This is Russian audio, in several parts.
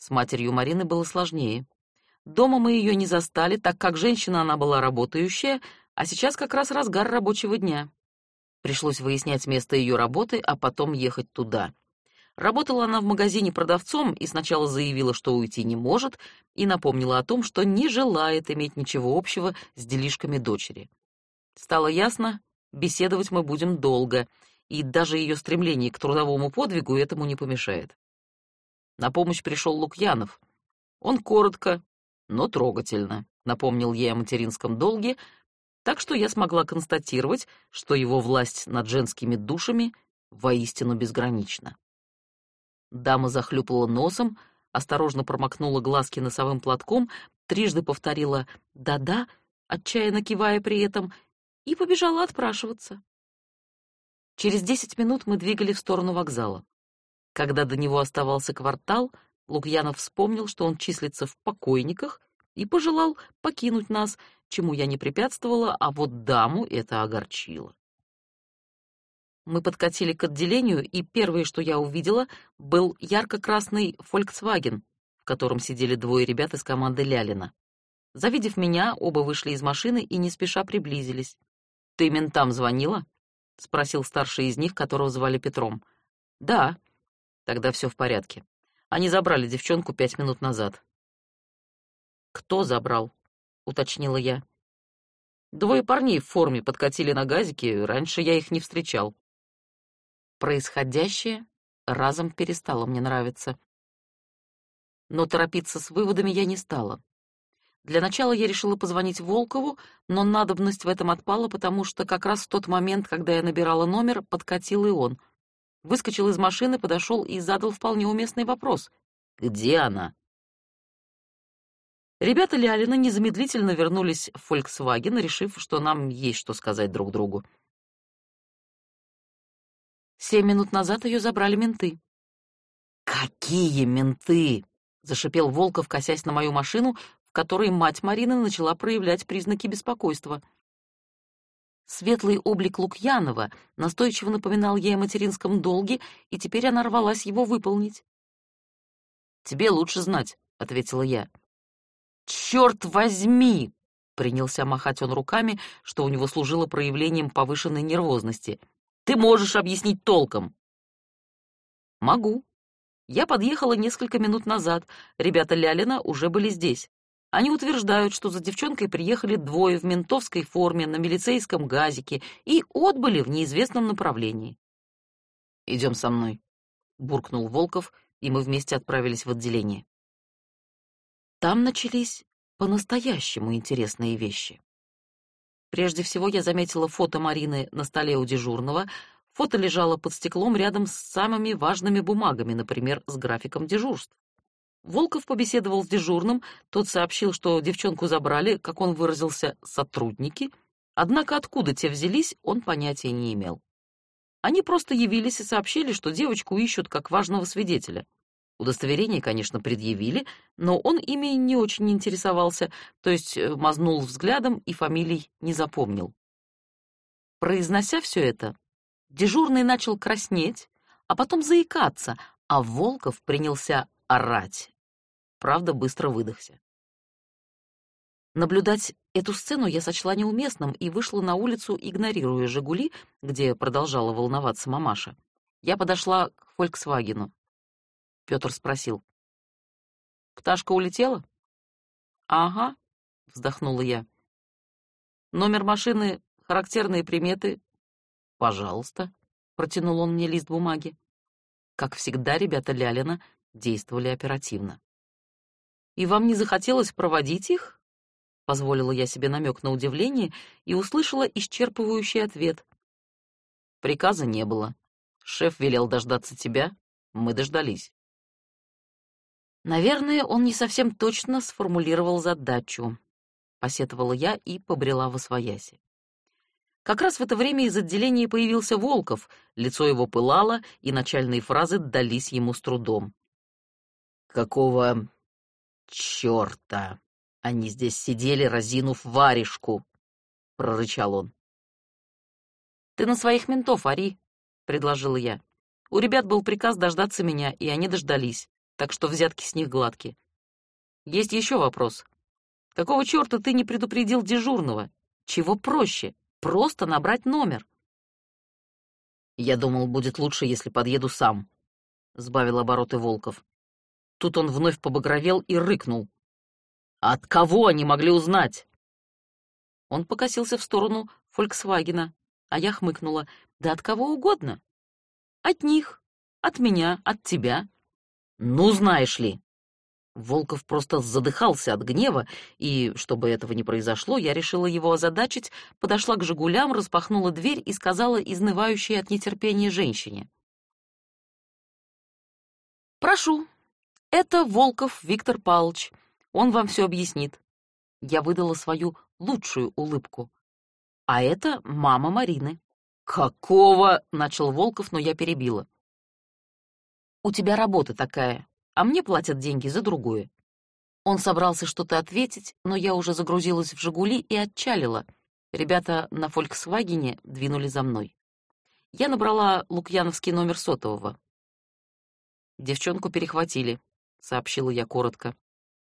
С матерью Марины было сложнее. Дома мы ее не застали, так как женщина она была работающая, а сейчас как раз разгар рабочего дня. Пришлось выяснять место ее работы, а потом ехать туда. Работала она в магазине продавцом и сначала заявила, что уйти не может, и напомнила о том, что не желает иметь ничего общего с делишками дочери. Стало ясно, беседовать мы будем долго, и даже ее стремление к трудовому подвигу этому не помешает. На помощь пришел Лукьянов. Он коротко, но трогательно напомнил ей о материнском долге, так что я смогла констатировать, что его власть над женскими душами воистину безгранична. Дама захлюпала носом, осторожно промокнула глазки носовым платком, трижды повторила «да-да», отчаянно кивая при этом, и побежала отпрашиваться. Через десять минут мы двигали в сторону вокзала. Когда до него оставался квартал, Лукьянов вспомнил, что он числится в покойниках, и пожелал покинуть нас, чему я не препятствовала, а вот даму это огорчило. Мы подкатили к отделению, и первое, что я увидела, был ярко-красный Volkswagen, в котором сидели двое ребят из команды Лялина. Завидев меня, оба вышли из машины и не спеша приблизились. «Ты ментам звонила?» — спросил старший из них, которого звали Петром. «Да». «Тогда все в порядке. Они забрали девчонку пять минут назад». «Кто забрал?» — уточнила я. «Двое парней в форме подкатили на газике, раньше я их не встречал». Происходящее разом перестало мне нравиться. Но торопиться с выводами я не стала. Для начала я решила позвонить Волкову, но надобность в этом отпала, потому что как раз в тот момент, когда я набирала номер, подкатил и он. Выскочил из машины, подошел и задал вполне уместный вопрос. «Где она?» Ребята Лялина незамедлительно вернулись в Volkswagen, решив, что нам есть что сказать друг другу. Семь минут назад ее забрали менты. «Какие менты?» — зашипел Волков, косясь на мою машину, в которой мать Марины начала проявлять признаки беспокойства. Светлый облик Лукьянова настойчиво напоминал ей о материнском долге, и теперь она рвалась его выполнить. «Тебе лучше знать», — ответила я. «Черт возьми!» — принялся махать он руками, что у него служило проявлением повышенной нервозности. «Ты можешь объяснить толком?» «Могу. Я подъехала несколько минут назад. Ребята Лялина уже были здесь. Они утверждают, что за девчонкой приехали двое в ментовской форме на милицейском газике и отбыли в неизвестном направлении. «Идем со мной», — буркнул Волков, и мы вместе отправились в отделение. Там начались по-настоящему интересные вещи. Прежде всего я заметила фото Марины на столе у дежурного. Фото лежало под стеклом рядом с самыми важными бумагами, например, с графиком дежурств. Волков побеседовал с дежурным, тот сообщил, что девчонку забрали, как он выразился, сотрудники, однако откуда те взялись, он понятия не имел. Они просто явились и сообщили, что девочку ищут как важного свидетеля. Удостоверение, конечно, предъявили, но он ими не очень интересовался, то есть э, мазнул взглядом и фамилий не запомнил. Произнося все это, дежурный начал краснеть, а потом заикаться, а Волков принялся орать. Правда, быстро выдохся. Наблюдать эту сцену я сочла неуместным и вышла на улицу, игнорируя «Жигули», где продолжала волноваться мамаша. Я подошла к «Фольксвагену». Петр спросил. «Пташка улетела?» «Ага», — вздохнула я. «Номер машины, характерные приметы?» «Пожалуйста», — протянул он мне лист бумаги. Как всегда, ребята Лялина действовали оперативно. «И вам не захотелось проводить их?» Позволила я себе намек на удивление и услышала исчерпывающий ответ. Приказа не было. Шеф велел дождаться тебя, мы дождались. Наверное, он не совсем точно сформулировал задачу, посетовала я и побрела в освояси. Как раз в это время из отделения появился Волков, лицо его пылало, и начальные фразы дались ему с трудом. «Какого черта они здесь сидели, разинув варежку?» — прорычал он. «Ты на своих ментов ори», — предложила я. «У ребят был приказ дождаться меня, и они дождались. так что взятки с них гладкие. Есть еще вопрос. Какого черта ты не предупредил дежурного? Чего проще? Просто набрать номер. Я думал, будет лучше, если подъеду сам, — сбавил обороты Волков. Тут он вновь побагровел и рыкнул. От кого они могли узнать? Он покосился в сторону Фольксвагена, а я хмыкнула. Да от кого угодно. От них, от меня, от тебя. Ну, знаешь ли. Волков просто задыхался от гнева, и, чтобы этого не произошло, я решила его озадачить, подошла к «Жигулям», распахнула дверь и сказала изнывающей от нетерпения женщине. «Прошу, это Волков Виктор Павлович. Он вам все объяснит». Я выдала свою лучшую улыбку. «А это мама Марины». «Какого?» — начал Волков, но я перебила. «У тебя работа такая, а мне платят деньги за другое». Он собрался что-то ответить, но я уже загрузилась в «Жигули» и отчалила. Ребята на «Фольксвагене» двинули за мной. Я набрала лукьяновский номер сотового. «Девчонку перехватили», — сообщила я коротко.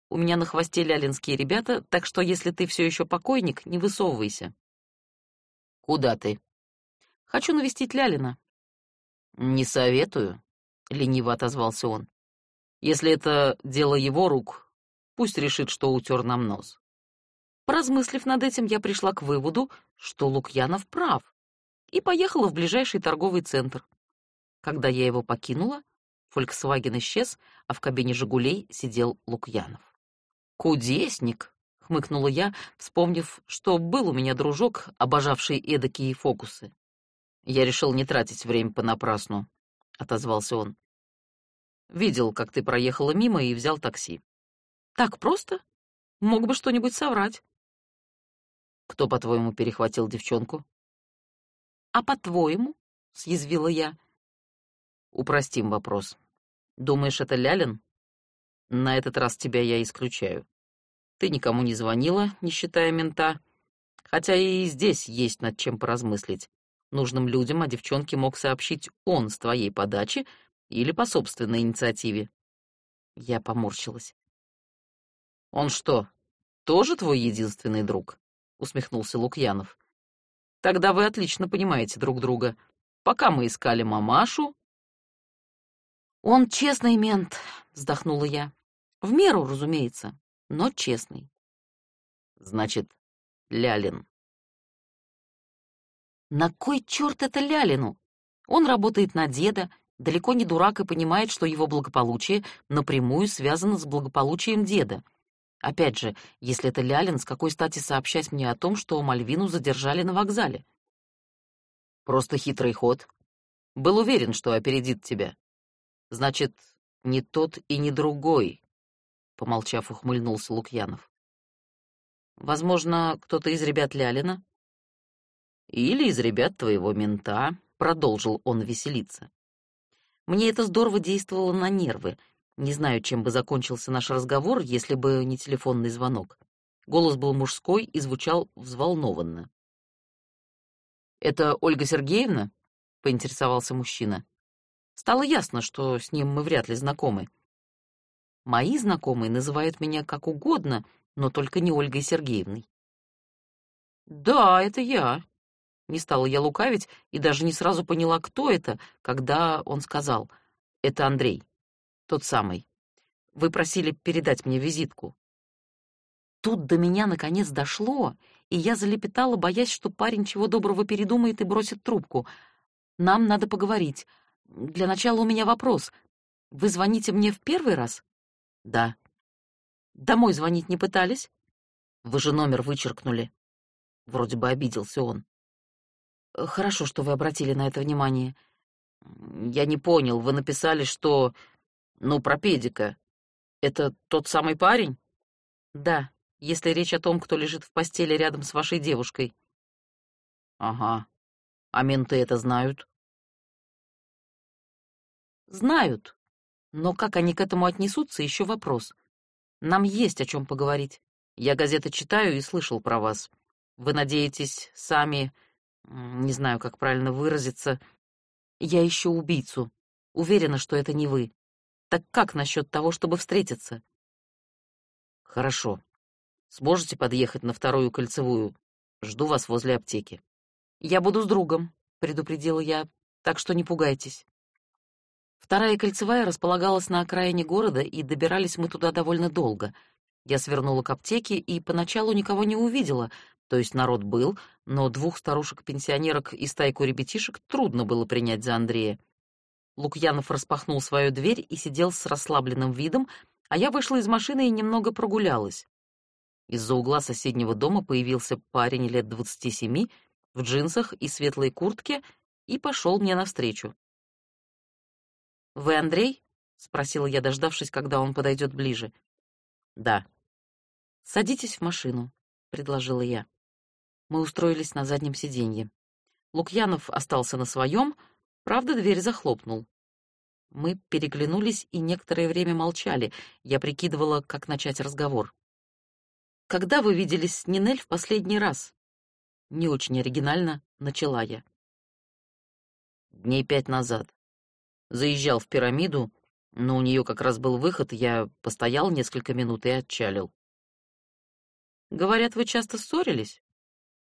«У меня на хвосте лялинские ребята, так что если ты все еще покойник, не высовывайся». «Куда ты?» Хочу навестить Лялина». «Не советую», — лениво отозвался он. «Если это дело его рук, пусть решит, что утер нам нос». Поразмыслив над этим, я пришла к выводу, что Лукьянов прав, и поехала в ближайший торговый центр. Когда я его покинула, Volkswagen исчез, а в кабине «Жигулей» сидел Лукьянов. «Кудесник!» — хмыкнула я, вспомнив, что был у меня дружок, обожавший эдакие фокусы. Я решил не тратить время понапрасну, отозвался он. Видел, как ты проехала мимо и взял такси. Так просто? Мог бы что-нибудь соврать. Кто, по-твоему, перехватил девчонку? А по-твоему? съязвила я. Упростим вопрос. Думаешь, это Лялин? На этот раз тебя я исключаю. Ты никому не звонила, не считая мента, хотя и здесь есть над чем поразмыслить. Нужным людям о девчонке мог сообщить он с твоей подачи или по собственной инициативе. Я поморщилась. Он что, тоже твой единственный друг? усмехнулся Лукьянов. Тогда вы отлично понимаете друг друга. Пока мы искали мамашу, он честный мент, вздохнула я. В меру, разумеется, но честный. Значит, Лялин. На кой черт это Лялину? Он работает на деда, далеко не дурак и понимает, что его благополучие напрямую связано с благополучием деда. Опять же, если это Лялин, с какой стати сообщать мне о том, что Мальвину задержали на вокзале? Просто хитрый ход. Был уверен, что опередит тебя. Значит, не тот и не другой, помолчав, ухмыльнулся Лукьянов. Возможно, кто-то из ребят Лялина или из ребят твоего мента, продолжил он веселиться. Мне это здорово действовало на нервы. Не знаю, чем бы закончился наш разговор, если бы не телефонный звонок. Голос был мужской и звучал взволнованно. «Это Ольга Сергеевна?» — поинтересовался мужчина. Стало ясно, что с ним мы вряд ли знакомы. Мои знакомые называют меня как угодно, но только не Ольгой Сергеевной. «Да, это я», не стала я лукавить и даже не сразу поняла, кто это, когда он сказал: "Это Андрей, тот самый. Вы просили передать мне визитку". Тут до меня наконец дошло, и я залепетала, боясь, что парень чего доброго передумает и бросит трубку. Нам надо поговорить. Для начала у меня вопрос. Вы звоните мне в первый раз? Да. Домой звонить не пытались? Вы же номер вычеркнули. Вроде бы обиделся он. Э, хорошо, что вы обратили на это внимание. Я не понял, вы написали, что... Ну, про педика. Это тот самый парень? Да, если речь о том, кто лежит в постели рядом с вашей девушкой. Ага. А менты это знают? Знают. Но как они к этому отнесутся, еще вопрос. Нам есть о чем поговорить. Я газеты читаю и слышал про вас. Вы надеетесь сами не знаю, как правильно выразиться. Я ищу убийцу. Уверена, что это не вы. Так как насчет того, чтобы встретиться? Хорошо. Сможете подъехать на вторую кольцевую? Жду вас возле аптеки. Я буду с другом, предупредила я, так что не пугайтесь. Вторая кольцевая располагалась на окраине города, и добирались мы туда довольно долго. Я свернула к аптеке и поначалу никого не увидела, то есть народ был, но двух старушек-пенсионерок и стайку ребятишек трудно было принять за Андрея. Лукьянов распахнул свою дверь и сидел с расслабленным видом, а я вышла из машины и немного прогулялась. Из-за угла соседнего дома появился парень лет двадцати семи в джинсах и светлой куртке и пошел мне навстречу. «Вы Андрей?» — спросила я, дождавшись, когда он подойдет ближе. «Да». «Садитесь в машину», — предложила я. Мы устроились на заднем сиденье. Лукьянов остался на своем, правда, дверь захлопнул. Мы переглянулись и некоторое время молчали. Я прикидывала, как начать разговор. «Когда вы виделись с Нинель в последний раз?» Не очень оригинально начала я. «Дней пять назад», Заезжал в пирамиду, но у нее как раз был выход, я постоял несколько минут и отчалил. Говорят, вы часто ссорились?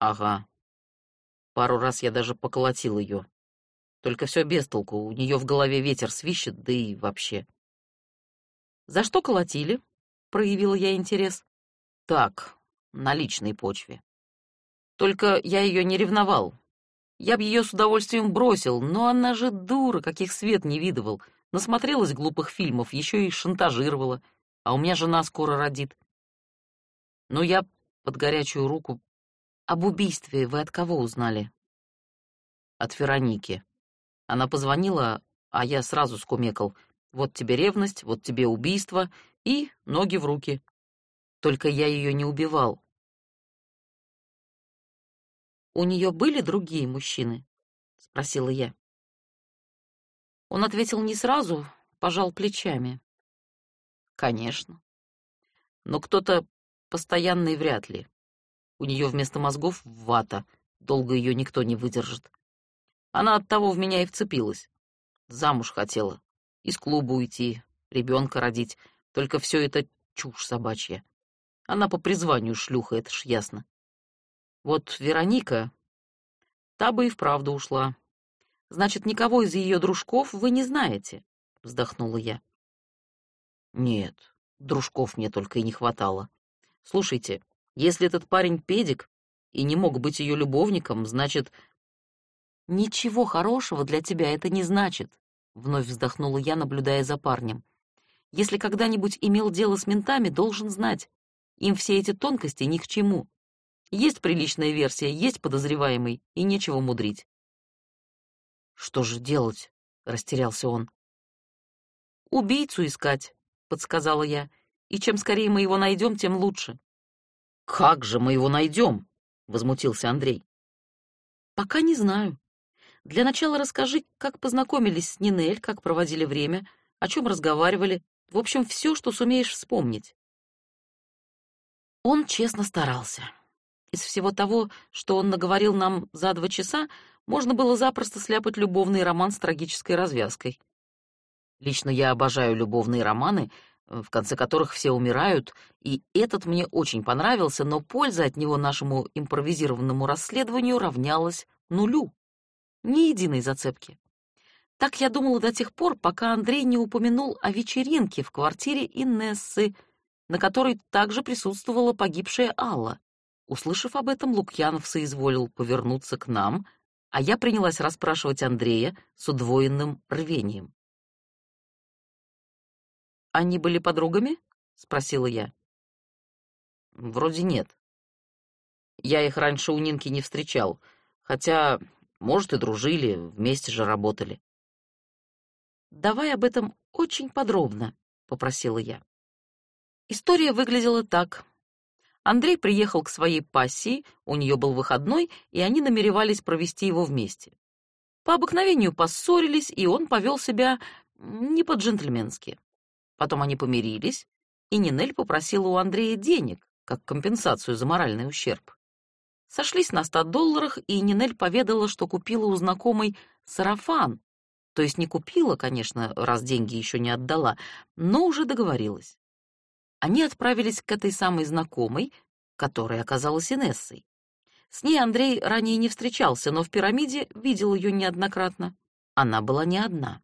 Ага. Пару раз я даже поколотил ее. Только все без толку, у нее в голове ветер свищет, да и вообще. За что колотили? Проявила я интерес. Так, на личной почве. Только я ее не ревновал, я б ее с удовольствием бросил, но она же дура, каких свет не видывал. Насмотрелась глупых фильмов, еще и шантажировала. А у меня жена скоро родит. Но я под горячую руку... Об убийстве вы от кого узнали? От Вероники. Она позвонила, а я сразу скумекал. Вот тебе ревность, вот тебе убийство и ноги в руки. Только я ее не убивал. У нее были другие мужчины?» — спросила я. Он ответил не сразу, пожал плечами. «Конечно. Но кто-то постоянный вряд ли. У нее вместо мозгов вата, долго ее никто не выдержит. Она от того в меня и вцепилась. Замуж хотела, из клуба уйти, ребенка родить, только все это чушь собачья. Она по призванию шлюха, это ж ясно. Вот Вероника, та бы и вправду ушла. Значит, никого из ее дружков вы не знаете, вздохнула я. Нет, дружков мне только и не хватало. Слушайте, если этот парень педик и не мог быть ее любовником, значит... Ничего хорошего для тебя это не значит, вновь вздохнула я, наблюдая за парнем. Если когда-нибудь имел дело с ментами, должен знать. Им все эти тонкости ни к чему. Есть приличная версия, есть подозреваемый, и нечего мудрить. «Что же делать?» — растерялся он. «Убийцу искать», — подсказала я. «И чем скорее мы его найдем, тем лучше». «Как же мы его найдем?» — возмутился Андрей. «Пока не знаю. Для начала расскажи, как познакомились с Нинель, как проводили время, о чем разговаривали, в общем, все, что сумеешь вспомнить». Он честно старался. Из всего того, что он наговорил нам за два часа, можно было запросто сляпать любовный роман с трагической развязкой. Лично я обожаю любовные романы, в конце которых все умирают, и этот мне очень понравился, но польза от него нашему импровизированному расследованию равнялась нулю. Ни единой зацепки. Так я думала до тех пор, пока Андрей не упомянул о вечеринке в квартире Инессы, на которой также присутствовала погибшая Алла. Услышав об этом, Лукьянов соизволил повернуться к нам, а я принялась расспрашивать Андрея с удвоенным рвением. «Они были подругами?» — спросила я. «Вроде нет. Я их раньше у Нинки не встречал, хотя, может, и дружили, вместе же работали». «Давай об этом очень подробно», — попросила я. История выглядела так. Андрей приехал к своей пассии, у нее был выходной, и они намеревались провести его вместе. По обыкновению поссорились, и он повел себя не по-джентльменски. Потом они помирились, и Нинель попросила у Андрея денег, как компенсацию за моральный ущерб. Сошлись на ста долларах, и Нинель поведала, что купила у знакомой сарафан, То есть не купила, конечно, раз деньги еще не отдала, но уже договорилась. Они отправились к этой самой знакомой, которая оказалась Инессой. С ней Андрей ранее не встречался, но в пирамиде видел ее неоднократно. Она была не одна.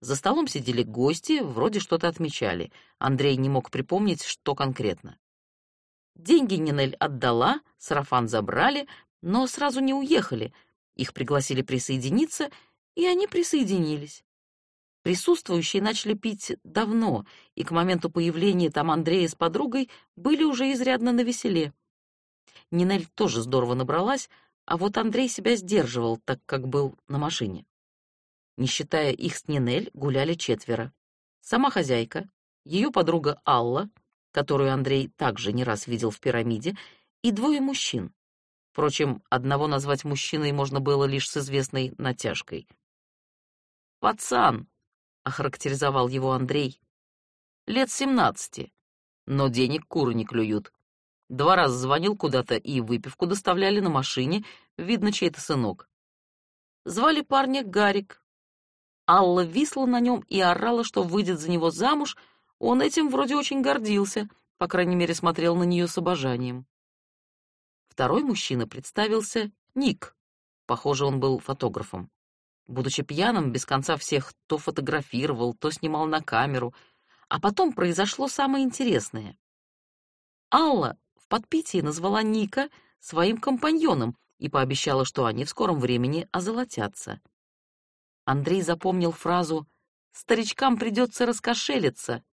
За столом сидели гости, вроде что-то отмечали. Андрей не мог припомнить, что конкретно. Деньги Нинель отдала, сарафан забрали, но сразу не уехали. Их пригласили присоединиться, и они присоединились. Присутствующие начали пить давно, и к моменту появления там Андрея с подругой были уже изрядно навеселе. Нинель тоже здорово набралась, а вот Андрей себя сдерживал, так как был на машине. Не считая их с Нинель, гуляли четверо. Сама хозяйка, ее подруга Алла, которую Андрей также не раз видел в пирамиде, и двое мужчин. Впрочем, одного назвать мужчиной можно было лишь с известной натяжкой. «Пацан», — охарактеризовал его Андрей, — «лет семнадцати, но денег куры не клюют. Два раза звонил куда-то, и выпивку доставляли на машине, видно, чей-то сынок. Звали парня Гарик. Алла висла на нем и орала, что выйдет за него замуж, он этим вроде очень гордился, по крайней мере, смотрел на нее с обожанием. Второй мужчина представился Ник. Похоже, он был фотографом. Будучи пьяным, без конца всех то фотографировал, то снимал на камеру. А потом произошло самое интересное. Алла в подпитии назвала Ника своим компаньоном и пообещала, что они в скором времени озолотятся. Андрей запомнил фразу «Старичкам придется раскошелиться».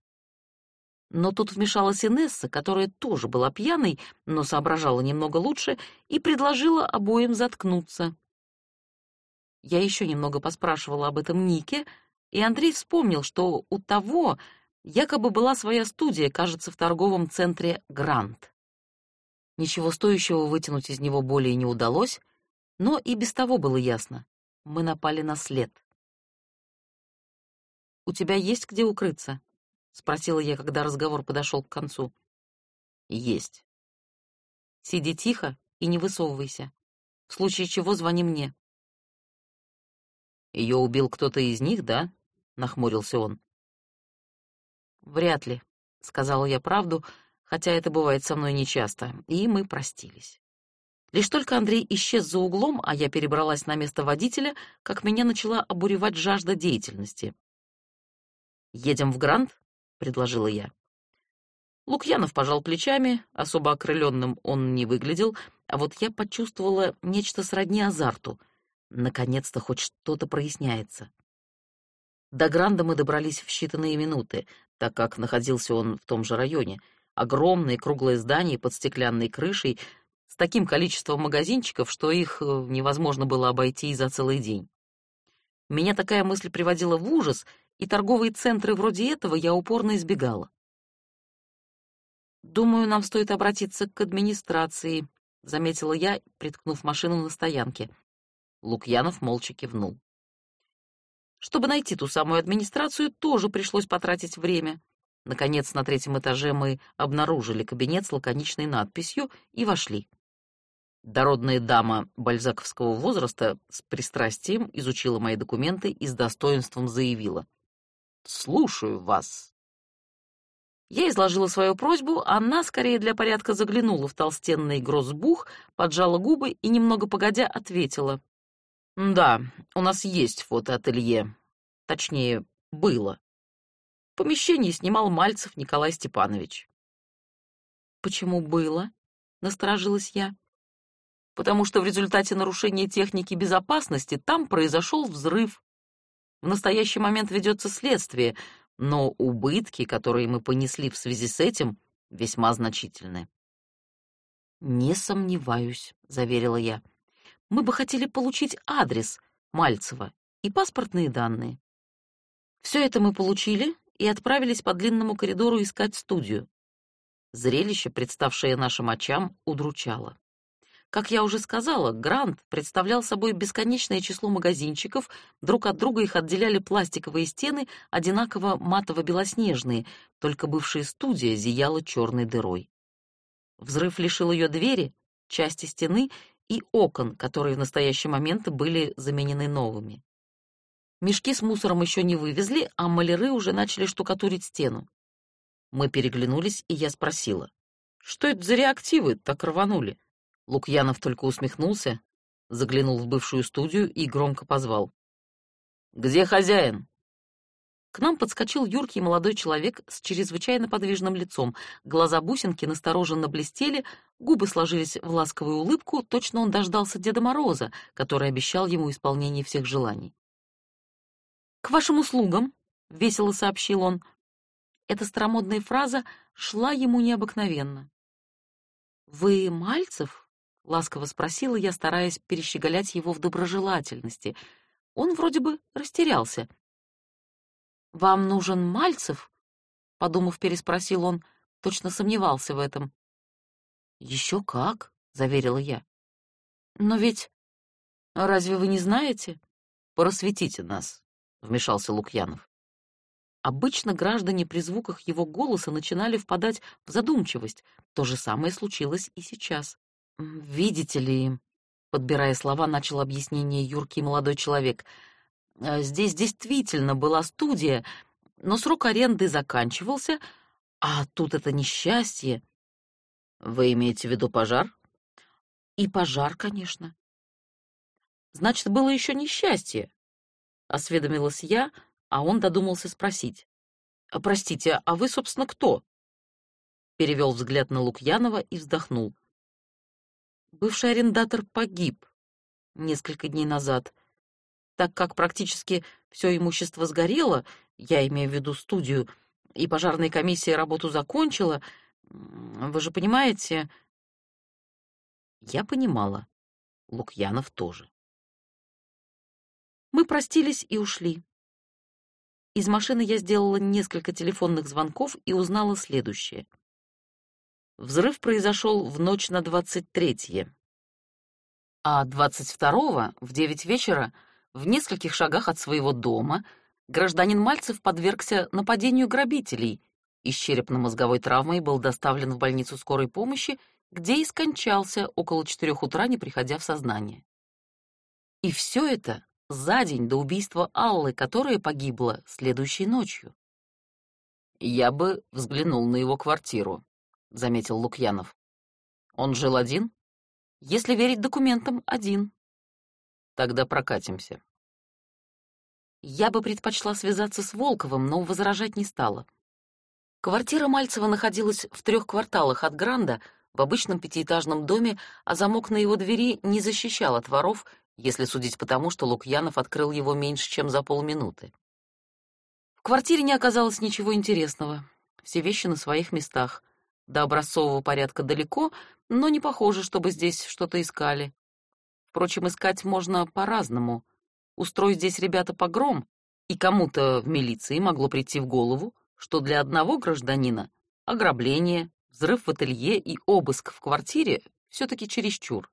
Но тут вмешалась Инесса, которая тоже была пьяной, но соображала немного лучше, и предложила обоим заткнуться. Я еще немного поспрашивала об этом Нике, и Андрей вспомнил, что у того якобы была своя студия, кажется, в торговом центре «Грант». Ничего стоящего вытянуть из него более не удалось, но и без того было ясно. Мы напали на след. «У тебя есть где укрыться?» — спросила я, когда разговор подошел к концу. «Есть». «Сиди тихо и не высовывайся. В случае чего звони мне». «Ее убил кто-то из них, да?» — нахмурился он. «Вряд ли», — сказала я правду, — хотя это бывает со мной нечасто, и мы простились. Лишь только Андрей исчез за углом, а я перебралась на место водителя, как меня начала обуревать жажда деятельности. «Едем в Грант?» — предложила я. Лукьянов пожал плечами, особо окрыленным он не выглядел, а вот я почувствовала нечто сродни азарту. Наконец-то хоть что-то проясняется. До Гранда мы добрались в считанные минуты, так как находился он в том же районе — огромное круглое здание под стеклянной крышей с таким количеством магазинчиков, что их э, невозможно было обойти и за целый день. Меня такая мысль приводила в ужас, и торговые центры вроде этого я упорно избегала. «Думаю, нам стоит обратиться к администрации», — заметила я, приткнув машину на стоянке. Лукьянов молча кивнул. Чтобы найти ту самую администрацию, тоже пришлось потратить время. Наконец, на третьем этаже мы обнаружили кабинет с лаконичной надписью и вошли. Дородная дама бальзаковского возраста с пристрастием изучила мои документы и с достоинством заявила. «Слушаю вас». Я изложила свою просьбу, она, скорее для порядка, заглянула в толстенный грозбух, поджала губы и, немного погодя, ответила. «Да, у нас есть фотоателье. Точнее, было. Помещение снимал Мальцев Николай Степанович. «Почему было?» — насторожилась я. «Потому что в результате нарушения техники безопасности там произошел взрыв. В настоящий момент ведется следствие, но убытки, которые мы понесли в связи с этим, весьма значительны». «Не сомневаюсь», — заверила я. «Мы бы хотели получить адрес Мальцева и паспортные данные». Все это мы получили, и отправились по длинному коридору искать студию. Зрелище, представшее нашим очам, удручало. Как я уже сказала, Грант представлял собой бесконечное число магазинчиков, друг от друга их отделяли пластиковые стены, одинаково матово-белоснежные, только бывшая студия зияла черной дырой. Взрыв лишил ее двери, части стены и окон, которые в настоящий момент были заменены новыми. Мешки с мусором еще не вывезли, а маляры уже начали штукатурить стену. Мы переглянулись, и я спросила. «Что это за реактивы так рванули?» Лукьянов только усмехнулся, заглянул в бывшую студию и громко позвал. «Где хозяин?» К нам подскочил юркий молодой человек с чрезвычайно подвижным лицом. Глаза бусинки настороженно блестели, губы сложились в ласковую улыбку, точно он дождался Деда Мороза, который обещал ему исполнение всех желаний. «К вашим услугам», — весело сообщил он. Эта старомодная фраза шла ему необыкновенно. «Вы Мальцев?» — ласково спросила я, стараясь перещеголять его в доброжелательности. Он вроде бы растерялся. «Вам нужен Мальцев?» — подумав, переспросил он, точно сомневался в этом. «Еще как», — заверила я. «Но ведь... Разве вы не знаете?» «Просветите нас», — вмешался Лукьянов. Обычно граждане при звуках его голоса начинали впадать в задумчивость. То же самое случилось и сейчас. «Видите ли...» — подбирая слова, начал объяснение юркий молодой человек. «Э, «Здесь действительно была студия, но срок аренды заканчивался, а тут это несчастье». «Вы имеете в виду пожар?» «И пожар, конечно». «Значит, было еще несчастье», — осведомилась я, — а он додумался спросить. «А, «Простите, а вы, собственно, кто?» Перевел взгляд на Лукьянова и вздохнул. Бывший арендатор погиб несколько дней назад. Так как практически все имущество сгорело, я имею в виду студию, и пожарная комиссия работу закончила, вы же понимаете... Я понимала. Лукьянов тоже. Мы простились и ушли. Из машины я сделала несколько телефонных звонков и узнала следующее. Взрыв произошел в ночь на 23-е. А 22-го, в 9 вечера, в нескольких шагах от своего дома, гражданин Мальцев подвергся нападению грабителей и с черепно-мозговой травмой был доставлен в больницу скорой помощи, где и скончался около 4 утра, не приходя в сознание. И все это за день до убийства Аллы, которая погибла следующей ночью. «Я бы взглянул на его квартиру», — заметил Лукьянов. «Он жил один?» «Если верить документам, один». «Тогда прокатимся». Я бы предпочла связаться с Волковым, но возражать не стала. Квартира Мальцева находилась в трех кварталах от Гранда, в обычном пятиэтажном доме, а замок на его двери не защищал от воров если судить по тому, что Лукьянов открыл его меньше, чем за полминуты. В квартире не оказалось ничего интересного. Все вещи на своих местах. До образцового порядка далеко, но не похоже, чтобы здесь что-то искали. Впрочем, искать можно по-разному. Устроить здесь ребята погром, и кому-то в милиции могло прийти в голову, что для одного гражданина ограбление, взрыв в ателье и обыск в квартире все-таки чересчур.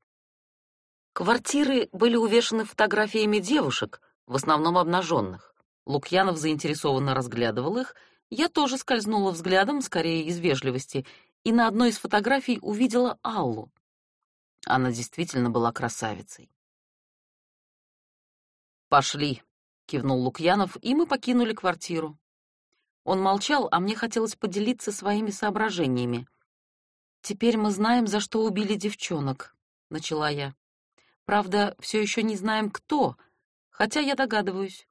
Квартиры были увешаны фотографиями девушек, в основном обнаженных. Лукьянов заинтересованно разглядывал их, я тоже скользнула взглядом, скорее из вежливости, и на одной из фотографий увидела Аллу. Она действительно была красавицей. «Пошли», — кивнул Лукьянов, и мы покинули квартиру. Он молчал, а мне хотелось поделиться своими соображениями. «Теперь мы знаем, за что убили девчонок», — начала я. Правда, все еще не знаем, кто, хотя я догадываюсь.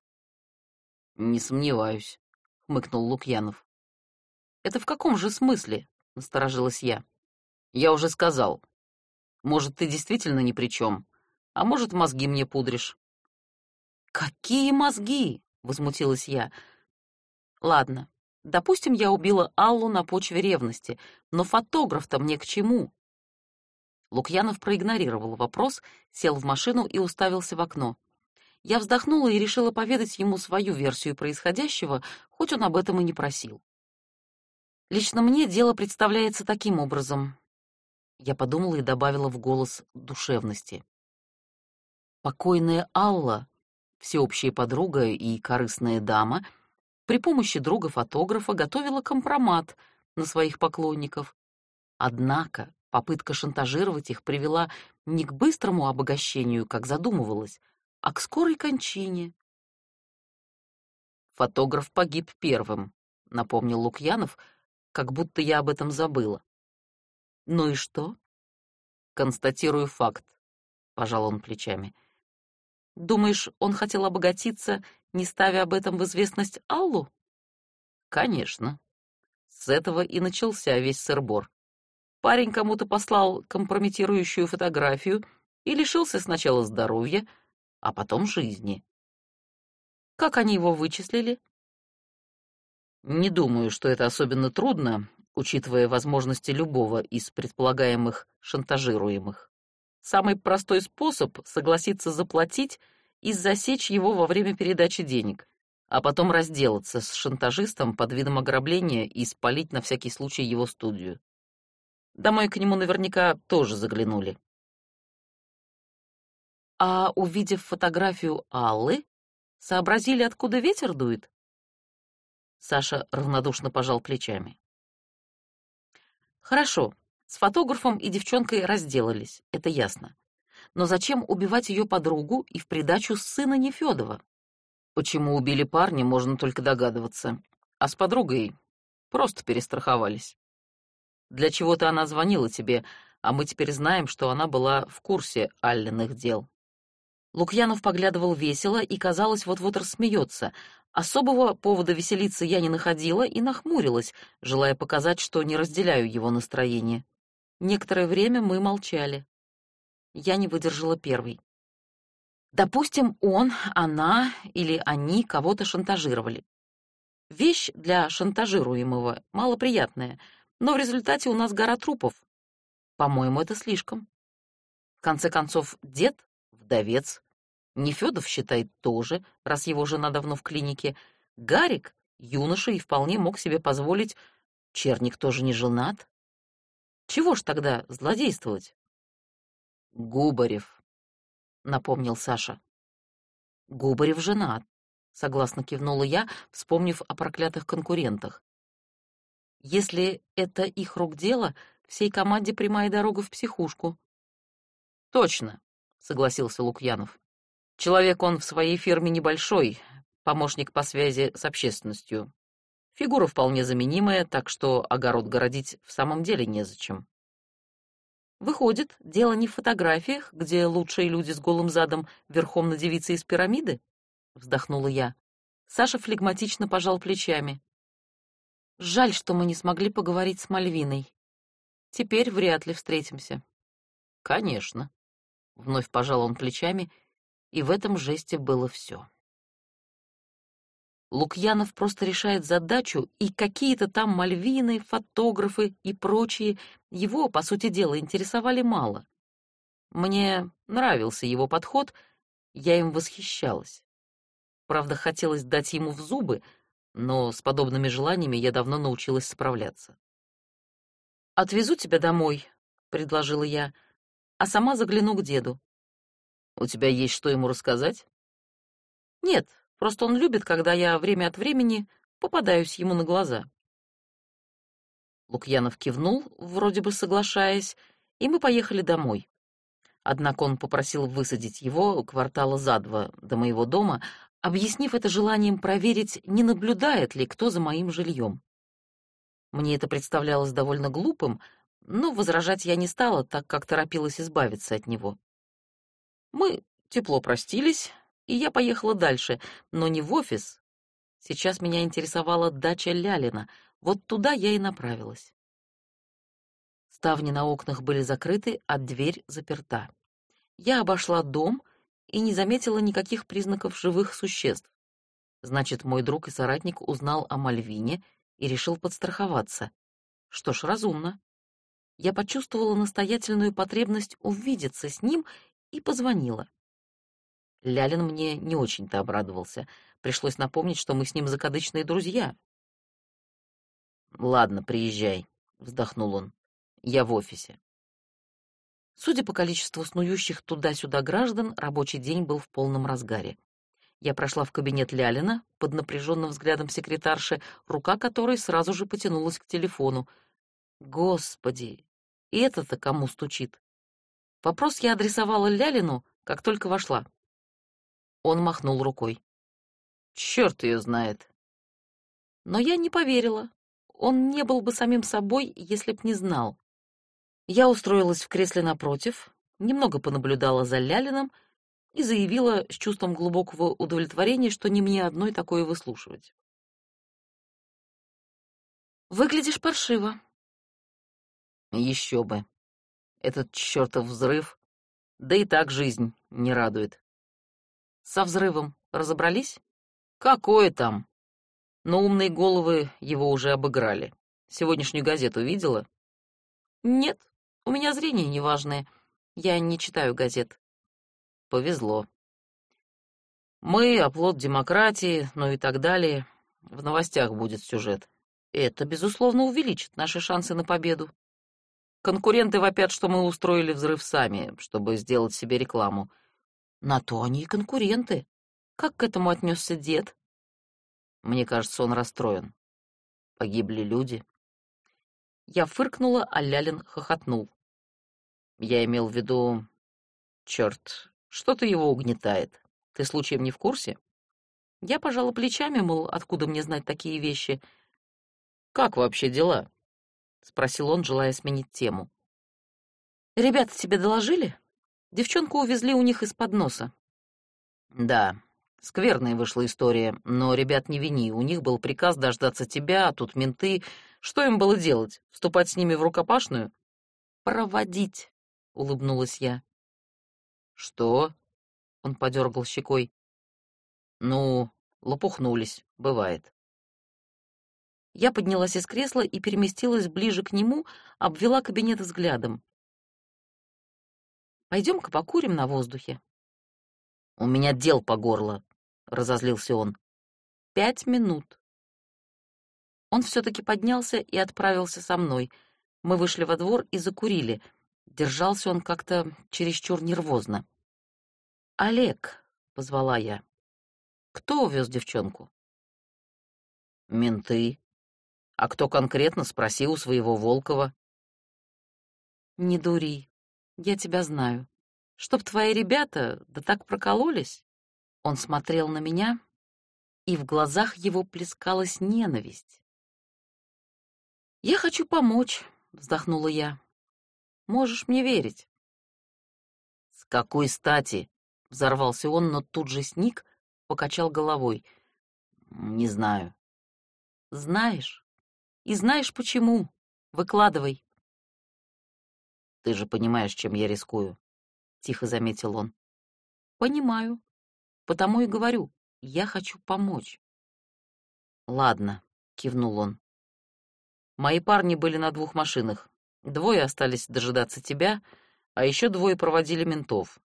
«Не сомневаюсь», — хмыкнул Лукьянов. «Это в каком же смысле?» — насторожилась я. «Я уже сказал. Может, ты действительно ни при чем, а может, мозги мне пудришь». «Какие мозги?» — возмутилась я. «Ладно, допустим, я убила Аллу на почве ревности, но фотограф-то мне к чему? Лукьянов проигнорировал вопрос, сел в машину и уставился в окно. Я вздохнула и решила поведать ему свою версию происходящего, хоть он об этом и не просил. Лично мне дело представляется таким образом. Я подумала и добавила в голос душевности. Покойная Алла, всеобщая подруга и корыстная дама, при помощи друга-фотографа готовила компромат на своих поклонников. Однако Попытка шантажировать их привела не к быстрому обогащению, как задумывалось, а к скорой кончине. Фотограф погиб первым, напомнил Лукьянов, как будто я об этом забыла. Ну и что? Констатирую факт, пожал он плечами. Думаешь, он хотел обогатиться, не ставя об этом в известность Аллу? Конечно. С этого и начался весь сырбор. Парень кому-то послал компрометирующую фотографию и лишился сначала здоровья, а потом жизни. Как они его вычислили? Не думаю, что это особенно трудно, учитывая возможности любого из предполагаемых шантажируемых. Самый простой способ — согласиться заплатить и засечь его во время передачи денег, а потом разделаться с шантажистом под видом ограбления и спалить на всякий случай его студию. Домой к нему наверняка тоже заглянули. А увидев фотографию Аллы, Сообразили, откуда ветер дует? Саша равнодушно пожал плечами. Хорошо, с фотографом и девчонкой разделались, это ясно. Но зачем убивать ее подругу и в придачу сына Нефёдова? Почему убили парня, можно только догадываться. А с подругой просто перестраховались. Для чего-то она звонила тебе, а мы теперь знаем, что она была в курсе Алленных дел. Лукьянов поглядывал весело и, казалось, вот-вот рассмеется. Особого повода веселиться я не находила и нахмурилась, желая показать, что не разделяю его настроение. Некоторое время мы молчали. Я не выдержала первой. Допустим, он, она или они кого-то шантажировали. Вещь для шантажируемого малоприятная, но в результате у нас гора трупов. По-моему, это слишком. В конце концов, дед вдовец. Нефёдов считает тоже, раз его жена давно в клинике. Гарик — юноша и вполне мог себе позволить. Черник тоже не женат. Чего ж тогда злодействовать? Губарев, — напомнил Саша. Губарев женат, — согласно кивнула я, вспомнив о проклятых конкурентах. Если это их рук дело, всей команде прямая дорога в психушку. Точно, согласился Лукьянов. Человек он в своей фирме небольшой, помощник по связи с общественностью. Фигура вполне заменимая, так что огород городить в самом деле незачем. Выходит, дело не в фотографиях, где лучшие люди с голым задом верхом на девице из пирамиды? Вздохнула я. Саша флегматично пожал плечами. Жаль, что мы не смогли поговорить с Мальвиной. Теперь вряд ли встретимся. Конечно. Вновь пожал он плечами, и в этом жесте было все. Лукьянов просто решает задачу, и какие-то там мальвины, фотографы и прочие его, по сути дела, интересовали мало. Мне нравился его подход, я им восхищалась. Правда, хотелось дать ему в зубы, но с подобными желаниями я давно научилась справляться. «Отвезу тебя домой», — предложила я, — а сама загляну к деду. У тебя есть что ему рассказать? Нет, просто он любит, когда я время от времени попадаюсь ему на глаза. Лукьянов кивнул, вроде бы соглашаясь, и мы поехали домой. Однако он попросил высадить его квартала за два до моего дома, объяснив это желанием проверить, не наблюдает ли кто за моим жильем. Мне это представлялось довольно глупым, но возражать я не стала, так как торопилась избавиться от него. Мы тепло простились, и я поехала дальше, но не в офис. Сейчас меня интересовала дача Лялина, вот туда я и направилась. Ставни на окнах были закрыты, а дверь заперта. Я обошла дом и не заметила никаких признаков живых существ. Значит, мой друг и соратник узнал о Мальвине и решил подстраховаться. Что ж, разумно я почувствовала настоятельную потребность увидеться с ним и позвонила. Лялин мне не очень-то обрадовался. Пришлось напомнить, что мы с ним закадычные друзья. «Ладно, приезжай», — вздохнул он. «Я в офисе». Судя по количеству снующих туда-сюда граждан, рабочий день был в полном разгаре. Я прошла в кабинет Лялина под напряженным взглядом секретарши, рука которой сразу же потянулась к телефону. Господи, и это-то кому стучит? Вопрос я адресовала Лялину, как только вошла. Он махнул рукой. Черт ее знает. Но я не поверила. Он не был бы самим собой, если б не знал. Я устроилась в кресле напротив, немного понаблюдала за Лялином и заявила с чувством глубокого удовлетворения, что не мне одной такое выслушивать. «Выглядишь паршиво». Еще бы. Этот чертов взрыв. Да и так жизнь не радует. Со взрывом разобрались? Какое там? Но умные головы его уже обыграли. Сегодняшнюю газету видела? Нет, у меня зрение неважное. Я не читаю газет. Повезло. Мы — оплот демократии, ну и так далее. В новостях будет сюжет. Это, безусловно, увеличит наши шансы на победу. Конкуренты вопят, что мы устроили взрыв сами, чтобы сделать себе рекламу. На то они и конкуренты. Как к этому отнесся дед? Мне кажется, он расстроен. Погибли люди. Я фыркнула, а Лялин хохотнул. Я имел в виду... Черт, что-то его угнетает. Ты случаем не в курсе? Я пожала плечами, мол, откуда мне знать такие вещи. Как вообще дела? Спросил он, желая сменить тему. Ребята тебе доложили? Девчонку увезли у них из-под носа. Да, скверная вышла история, но ребят не вини, у них был приказ дождаться тебя, а тут менты. Что им было делать? Вступать с ними в рукопашную? Проводить, улыбнулась я. Что? Он подергал щекой. Ну, лопухнулись, бывает. Я поднялась из кресла и переместилась ближе к нему, обвела кабинет взглядом. Пойдем-ка покурим на воздухе. У меня дел по горло, разозлился он. Пять минут. Он все-таки поднялся и отправился со мной. Мы вышли во двор и закурили. Держался он как-то чересчур нервозно. «Олег», — позвала я. «Кто увез девчонку?» «Менты. А кто конкретно, спроси у своего Волкова». «Не дури. Я тебя знаю. Чтоб твои ребята да так прокололись?» Он смотрел на меня, и в глазах его плескалась ненависть. «Я хочу помочь», — вздохнула я. «Можешь мне верить». «С какой стати?» — взорвался он, но тут же сник, покачал головой. «Не знаю». «Знаешь. И знаешь почему. Выкладывай». «Ты же понимаешь, чем я рискую», — тихо заметил он. «Понимаю. Потому и говорю, я хочу помочь». «Ладно», — кивнул он. «Мои парни были на двух машинах. Двое остались дожидаться тебя, а еще двое проводили ментов.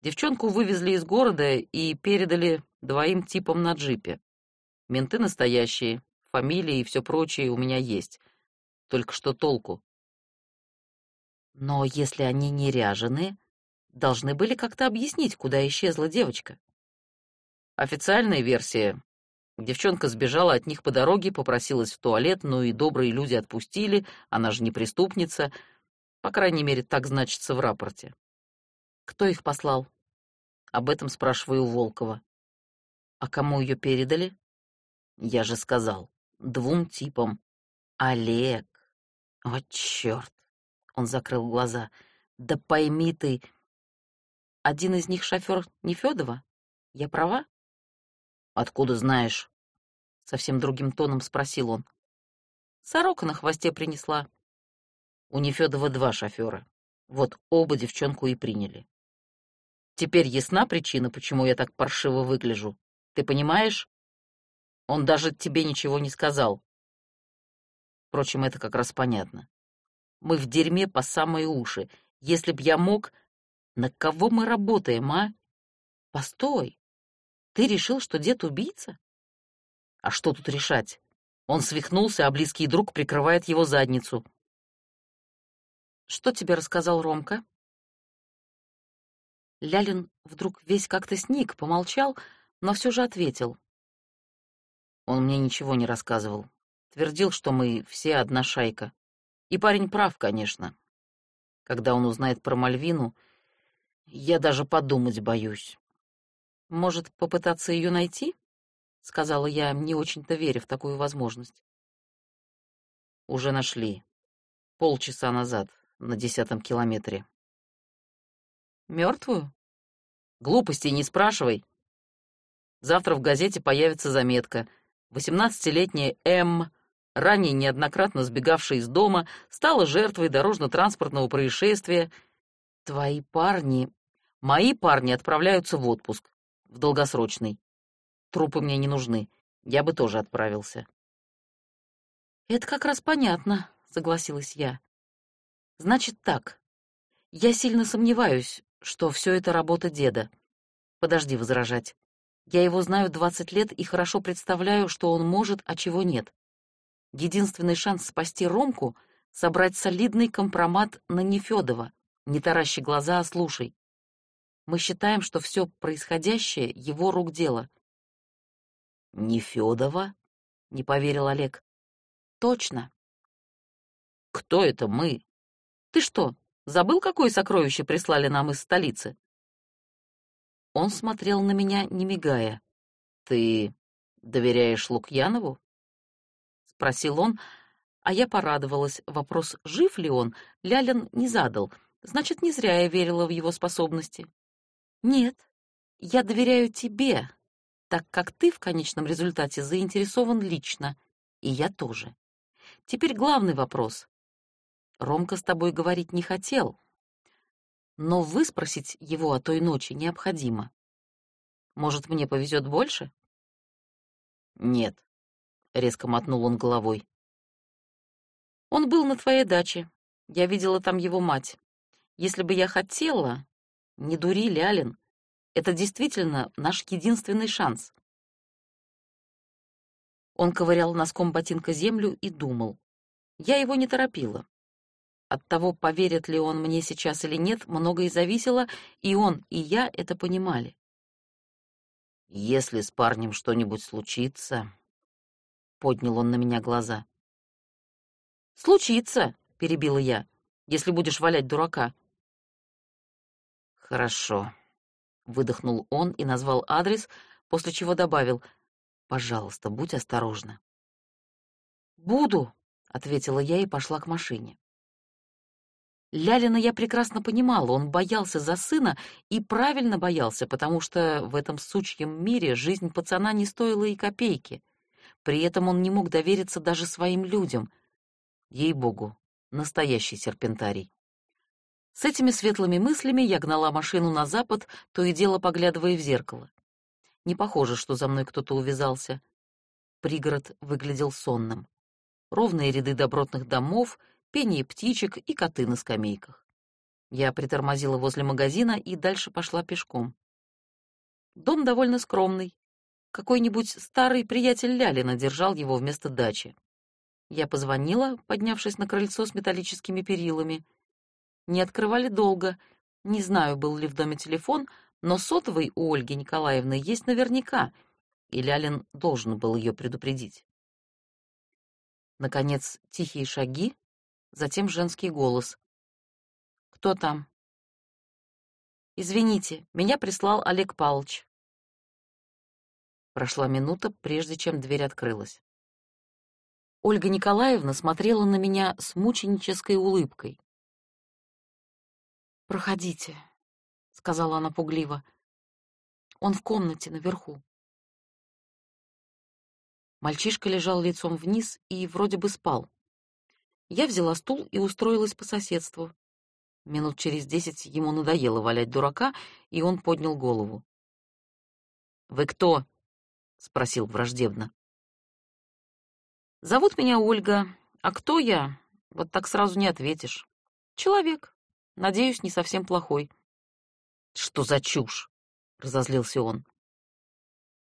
Девчонку вывезли из города и передали двоим типам на джипе. Менты настоящие, фамилии и все прочее у меня есть. Только что толку? Но если они не ряжены, должны были как-то объяснить, куда исчезла девочка. Официальная версия. Девчонка сбежала от них по дороге, попросилась в туалет, ну и добрые люди отпустили, она же не преступница. По крайней мере, так значится в рапорте. Кто их послал? Об этом спрашиваю у Волкова. А кому ее передали? Я же сказал, двум типам. Олег. О, черт. Он закрыл глаза. Да пойми ты. Один из них шофер Нефёдова? Я права? Откуда знаешь? Совсем другим тоном спросил он. Сорока на хвосте принесла. У Нефёдова два шофера. Вот оба девчонку и приняли. Теперь ясна причина, почему я так паршиво выгляжу. Ты понимаешь? Он даже тебе ничего не сказал. Впрочем, это как раз понятно. Мы в дерьме по самые уши. Если б я мог... На кого мы работаем, а? Постой. Ты решил, что дед убийца? А что тут решать? Он свихнулся, а близкий друг прикрывает его задницу. Что тебе рассказал Ромка? Лялин вдруг весь как-то сник, помолчал, но все же ответил. Он мне ничего не рассказывал. Твердил, что мы все одна шайка. И парень прав, конечно. Когда он узнает про Мальвину, я даже подумать боюсь. Может, попытаться ее найти? сказала я, не очень-то веря в такую возможность. Уже нашли. Полчаса назад, на десятом километре. Мертвую? Глупостей не спрашивай. Завтра в газете появится заметка. Восемнадцатилетняя М, ранее неоднократно сбегавшая из дома, стала жертвой дорожно-транспортного происшествия. Твои парни... Мои парни отправляются в отпуск. В долгосрочный. Трупы мне не нужны. Я бы тоже отправился. Это как раз понятно, согласилась я. Значит так. Я сильно сомневаюсь, что все это работа деда. Подожди возражать. Я его знаю двадцать лет и хорошо представляю, что он может, а чего нет. Единственный шанс спасти Ромку — собрать солидный компромат на Нефёдова. Не таращи глаза, а слушай. Мы считаем, что все происходящее — его рук дело. «Нефёдова?» — не поверил Олег. «Точно». «Кто это мы?» «Ты что, забыл, какое сокровище прислали нам из столицы?» Он смотрел на меня, не мигая. «Ты доверяешь Лукьянову?» — спросил он, а я порадовалась. Вопрос, жив ли он, Лялин не задал. Значит, не зря я верила в его способности. «Нет, я доверяю тебе, так как ты в конечном результате заинтересован лично, и я тоже. Теперь главный вопрос. Ромка с тобой говорить не хотел, но выспросить его о той ночи необходимо. Может, мне повезет больше? Нет, резко мотнул он головой. Он был на твоей даче. Я видела там его мать. Если бы я хотела, не дури, Лялин. Это действительно наш единственный шанс. Он ковырял носком ботинка землю и думал. Я его не торопила. От того, поверит ли он мне сейчас или нет, многое зависело, и он, и я это понимали. «Если с парнем что-нибудь случится...» — поднял он на меня глаза. «Случится», — перебила я, — «если будешь валять дурака». «Хорошо», — выдохнул он и назвал адрес, после чего добавил, «Пожалуйста, будь осторожна». «Буду», — ответила я и пошла к машине. Лялина я прекрасно понимала, он боялся за сына и правильно боялся, потому что в этом сучьем мире жизнь пацана не стоила и копейки. При этом он не мог довериться даже своим людям. Ей-богу, настоящий серпентарий. С этими светлыми мыслями я гнала машину на запад, то и дело поглядывая в зеркало. Не похоже, что за мной кто-то увязался. Пригород выглядел сонным. Ровные ряды добротных домов — пение птичек и коты на скамейках. Я притормозила возле магазина и дальше пошла пешком. Дом довольно скромный. Какой-нибудь старый приятель Лялина держал его вместо дачи. Я позвонила, поднявшись на крыльцо с металлическими перилами. Не открывали долго. Не знаю, был ли в доме телефон, но сотовый у Ольги Николаевны есть наверняка, и Лялин должен был ее предупредить. Наконец, тихие шаги, затем женский голос. «Кто там?» «Извините, меня прислал Олег Павлович». Прошла минута, прежде чем дверь открылась. Ольга Николаевна смотрела на меня с мученической улыбкой. «Проходите», — сказала она пугливо. «Он в комнате наверху». Мальчишка лежал лицом вниз и вроде бы спал. Я взяла стул и устроилась по соседству. Минут через десять ему надоело валять дурака, и он поднял голову. «Вы кто?» — спросил враждебно. «Зовут меня Ольга. А кто я? Вот так сразу не ответишь. Человек. Надеюсь, не совсем плохой». «Что за чушь?» — разозлился он.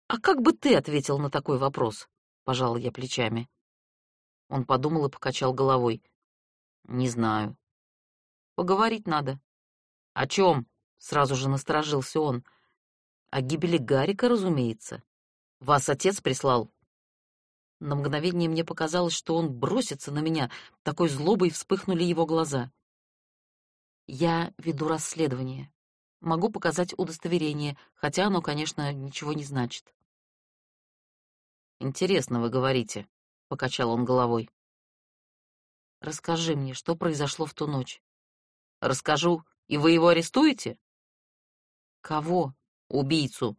«А как бы ты ответил на такой вопрос?» — пожал я плечами. Он подумал и покачал головой. «Не знаю. Поговорить надо». «О чем?» — сразу же насторожился он. «О гибели Гарика, разумеется. Вас отец прислал». На мгновение мне показалось, что он бросится на меня. Такой злобой вспыхнули его глаза. «Я веду расследование. Могу показать удостоверение, хотя оно, конечно, ничего не значит». Интересно вы говорите, покачал он головой. Расскажи мне, что произошло в ту ночь. Расскажу, и вы его арестуете? Кого? Убийцу.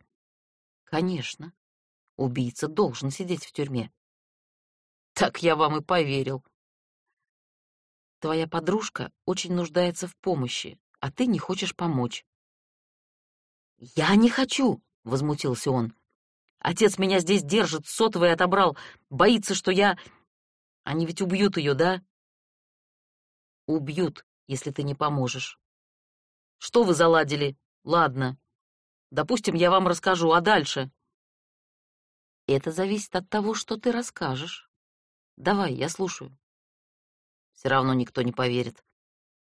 Конечно. Убийца должен сидеть в тюрьме. Так я вам и поверил. Твоя подружка очень нуждается в помощи, а ты не хочешь помочь. Я не хочу, возмутился он. Отец меня здесь держит, сотовый отобрал, боится, что я... Они ведь убьют ее, да? Убьют, если ты не поможешь. Что вы заладили? Ладно. Допустим, я вам расскажу, а дальше? Это зависит от того, что ты расскажешь. Давай, я слушаю. Все равно никто не поверит.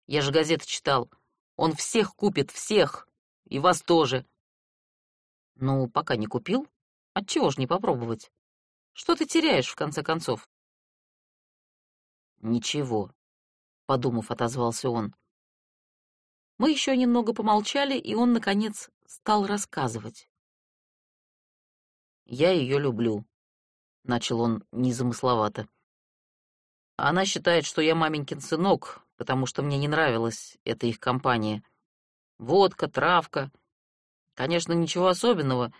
Я же газеты читал. Он всех купит, всех. И вас тоже. Ну, пока не купил, отчего ж не попробовать? Что ты теряешь, в конце концов? Ничего, подумав, отозвался он. Мы еще немного помолчали, и он, наконец, стал рассказывать. «Я ее люблю», — начал он незамысловато. «Она считает, что я маменькин сынок, потому что мне не нравилась эта их компания. Водка, травка. Конечно, ничего особенного,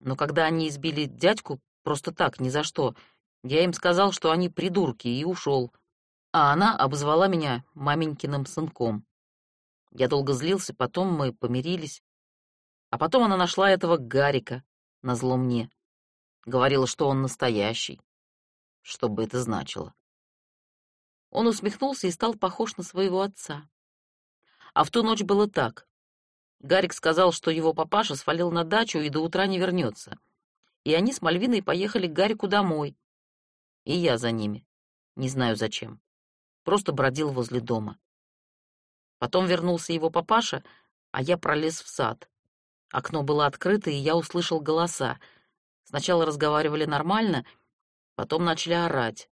но когда они избили дядьку просто так, ни за что, я им сказал, что они придурки, и ушел а она обозвала меня маменькиным сынком. Я долго злился, потом мы помирились. А потом она нашла этого Гарика, назло мне. Говорила, что он настоящий. Что бы это значило? Он усмехнулся и стал похож на своего отца. А в ту ночь было так. Гарик сказал, что его папаша свалил на дачу и до утра не вернется. И они с Мальвиной поехали к Гарику домой. И я за ними. Не знаю зачем просто бродил возле дома. Потом вернулся его папаша, а я пролез в сад. Окно было открыто, и я услышал голоса. Сначала разговаривали нормально, потом начали орать.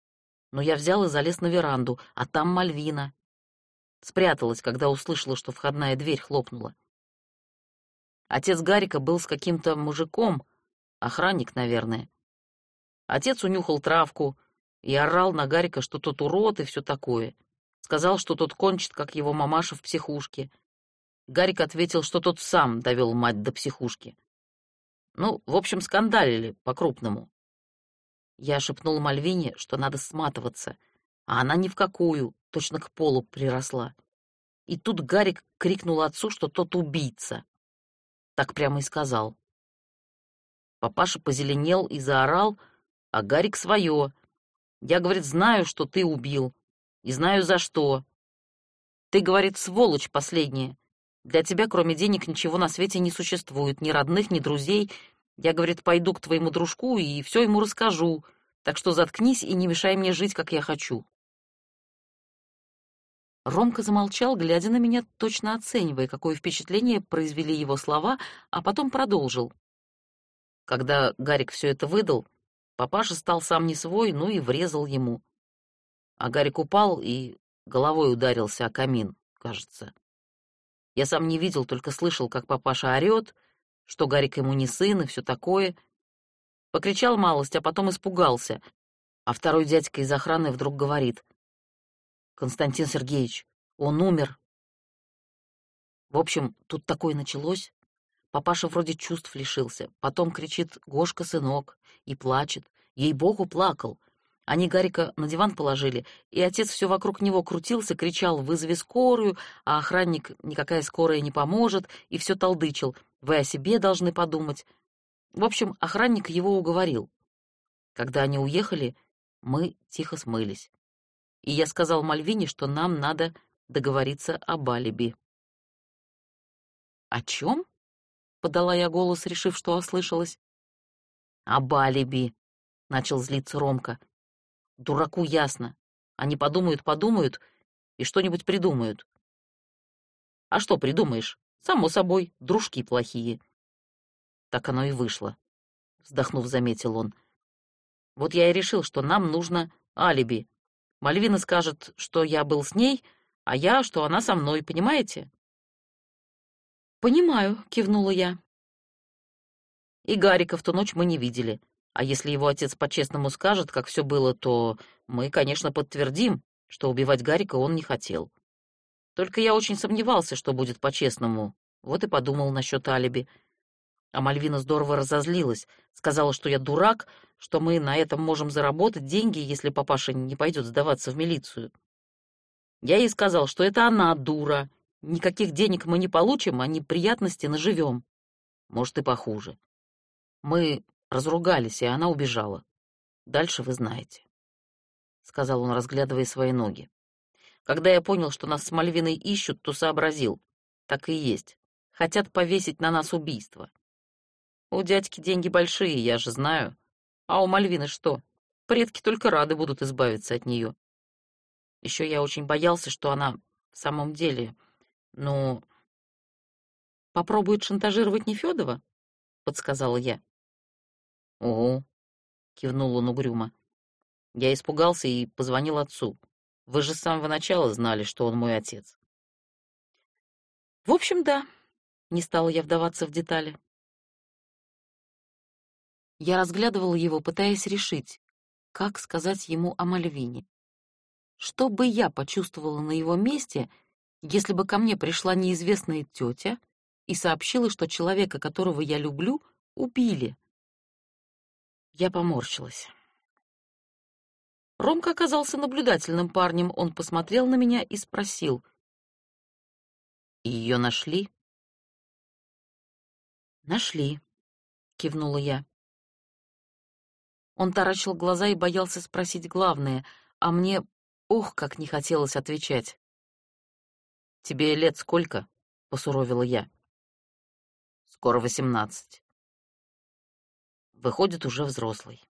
Но я взял и залез на веранду, а там Мальвина. Спряталась, когда услышала, что входная дверь хлопнула. Отец Гарика был с каким-то мужиком, охранник, наверное. Отец унюхал травку, и орал на Гарика, что тот урод и все такое. Сказал, что тот кончит, как его мамаша в психушке. Гарик ответил, что тот сам довел мать до психушки. Ну, в общем, скандалили по-крупному. Я шепнул Мальвине, что надо сматываться, а она ни в какую, точно к полу приросла. И тут Гарик крикнул отцу, что тот убийца. Так прямо и сказал. Папаша позеленел и заорал, а Гарик свое. Я, говорит, знаю, что ты убил, и знаю за что. Ты, говорит, сволочь последняя. Для тебя, кроме денег, ничего на свете не существует, ни родных, ни друзей. Я, говорит, пойду к твоему дружку и все ему расскажу. Так что заткнись и не мешай мне жить, как я хочу. Ромка замолчал, глядя на меня, точно оценивая, какое впечатление произвели его слова, а потом продолжил. Когда Гарик все это выдал, Папаша стал сам не свой, ну и врезал ему. А Гарик упал и головой ударился о камин, кажется. Я сам не видел, только слышал, как папаша орёт, что Гарик ему не сын и все такое. Покричал малость, а потом испугался. А второй дядька из охраны вдруг говорит. «Константин Сергеевич, он умер». В общем, тут такое началось. Папаша вроде чувств лишился, потом кричит «Гошка, сынок!» и плачет. Ей-богу, плакал. Они Гарика на диван положили, и отец все вокруг него крутился, кричал «Вызови скорую!», а охранник «Никакая скорая не поможет!» и все толдычил «Вы о себе должны подумать!». В общем, охранник его уговорил. Когда они уехали, мы тихо смылись. И я сказал Мальвине, что нам надо договориться об алиби. «О чем?» — подала я голос, решив, что ослышалась. «Об алиби», — начал злиться Ромка. «Дураку ясно. Они подумают, подумают и что-нибудь придумают». «А что придумаешь? Само собой, дружки плохие». Так оно и вышло, — вздохнув, заметил он. «Вот я и решил, что нам нужно алиби. Мальвина скажет, что я был с ней, а я, что она со мной, понимаете?» «Понимаю», — кивнула я. И Гарика в ту ночь мы не видели. А если его отец по-честному скажет, как все было, то мы, конечно, подтвердим, что убивать Гарика он не хотел. Только я очень сомневался, что будет по-честному. Вот и подумал насчет алиби. А Мальвина здорово разозлилась, сказала, что я дурак, что мы на этом можем заработать деньги, если папаша не пойдет сдаваться в милицию. Я ей сказал, что это она дура. Никаких денег мы не получим, а неприятности наживем. Может, и похуже. Мы разругались, и она убежала. Дальше вы знаете, — сказал он, разглядывая свои ноги. Когда я понял, что нас с Мальвиной ищут, то сообразил. Так и есть. Хотят повесить на нас убийство. У дядьки деньги большие, я же знаю. А у Мальвины что? Предки только рады будут избавиться от нее. Еще я очень боялся, что она в самом деле, ну... «Попробует шантажировать Нефёдова?» — подсказала я. «Ого», — кивнул он угрюмо. Я испугался и позвонил отцу. Вы же с самого начала знали, что он мой отец. В общем, да. Не стала я вдаваться в детали. Я разглядывала его, пытаясь решить, как сказать ему о Мальвине. Что бы я почувствовала на его месте, если бы ко мне пришла неизвестная тетя и сообщила, что человека, которого я люблю, убили? Я поморщилась. Ромка оказался наблюдательным парнем. Он посмотрел на меня и спросил. «Ее нашли?» «Нашли», — кивнула я. Он таращил глаза и боялся спросить главное, а мне, ох, как не хотелось отвечать. «Тебе лет сколько?» — посуровила я. «Скоро восемнадцать». Выходит, уже взрослый.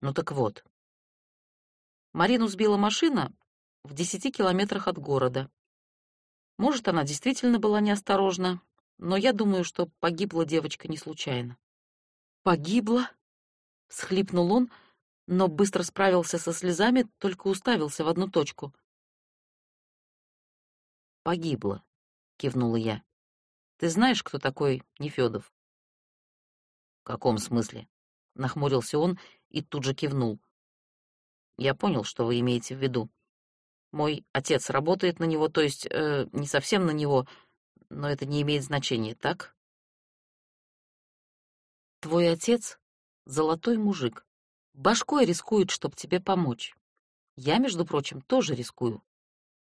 Ну так вот, Марину сбила машина в десяти километрах от города. Может, она действительно была неосторожна, но я думаю, что погибла девочка не случайно. «Погибла?» — всхлипнул он, но быстро справился со слезами, только уставился в одну точку. «Погибла», — кивнула я. «Ты знаешь, кто такой Нефёдов?» «В каком смысле?» — нахмурился он и тут же кивнул. Я понял, что вы имеете в виду. Мой отец работает на него, то есть э, не совсем на него, но это не имеет значения, так? Твой отец — золотой мужик. Башкой рискует, чтобы тебе помочь. Я, между прочим, тоже рискую.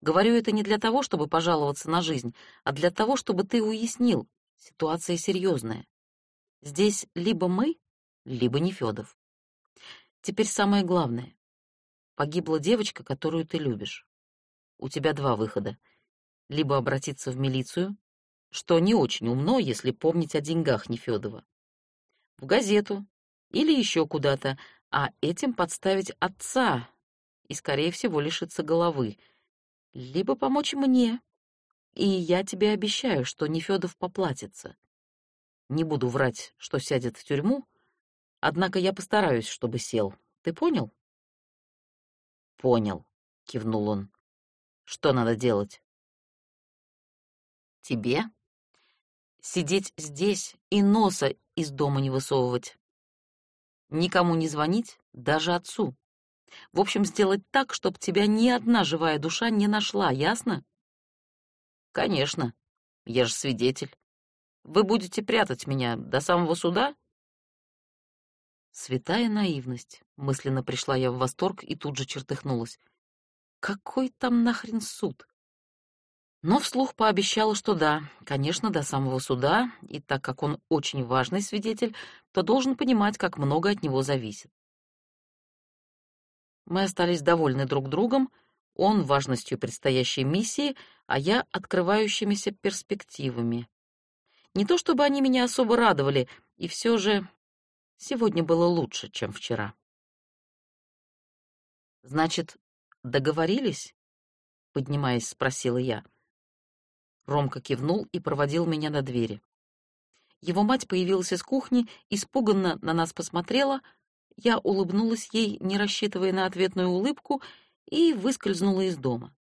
Говорю это не для того, чтобы пожаловаться на жизнь, а для того, чтобы ты уяснил, ситуация серьезная. Здесь либо мы, либо Нефёдов. Теперь самое главное. Погибла девочка, которую ты любишь. У тебя два выхода. Либо обратиться в милицию, что не очень умно, если помнить о деньгах Нефёдова. В газету или еще куда-то, а этим подставить отца и, скорее всего, лишиться головы. Либо помочь мне, и я тебе обещаю, что Нефёдов поплатится. Не буду врать, что сядет в тюрьму, однако я постараюсь, чтобы сел. Ты понял? Понял, кивнул он. Что надо делать? Тебе сидеть здесь и носа из дома не высовывать. Никому не звонить, даже отцу. В общем, сделать так, чтобы тебя ни одна живая душа не нашла, ясно? Конечно. Я же свидетель. Вы будете прятать меня до самого суда? Святая наивность. Мысленно пришла я в восторг и тут же чертыхнулась. Какой там нахрен суд? Но вслух пообещала, что да, конечно, до самого суда, и так как он очень важный свидетель, то должен понимать, как много от него зависит. Мы остались довольны друг другом, он важностью предстоящей миссии, а я открывающимися перспективами. Не то чтобы они меня особо радовали, и все же сегодня было лучше, чем вчера. Значит, договорились? Поднимаясь, спросила я. Ромка кивнул и проводил меня до двери. Его мать появилась из кухни, испуганно на нас посмотрела. Я улыбнулась ей, не рассчитывая на ответную улыбку, и выскользнула из дома.